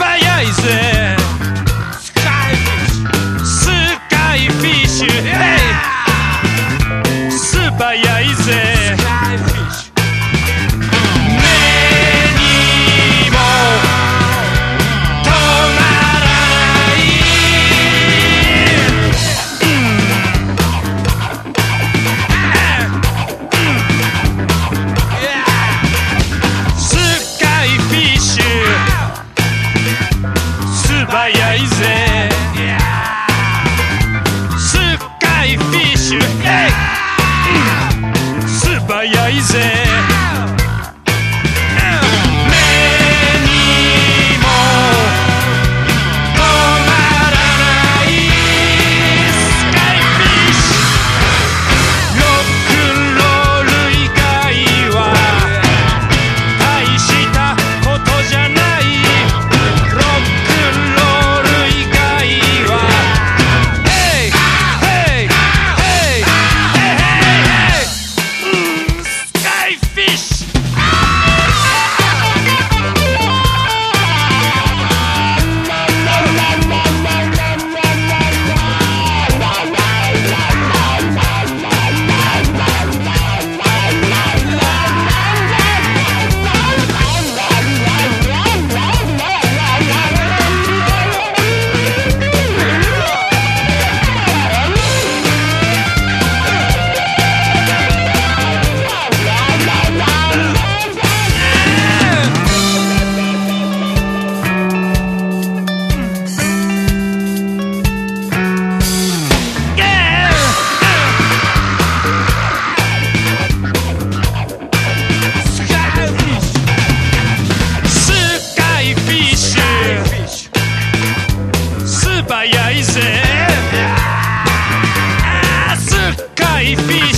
países. 早いぜ。スカイフィー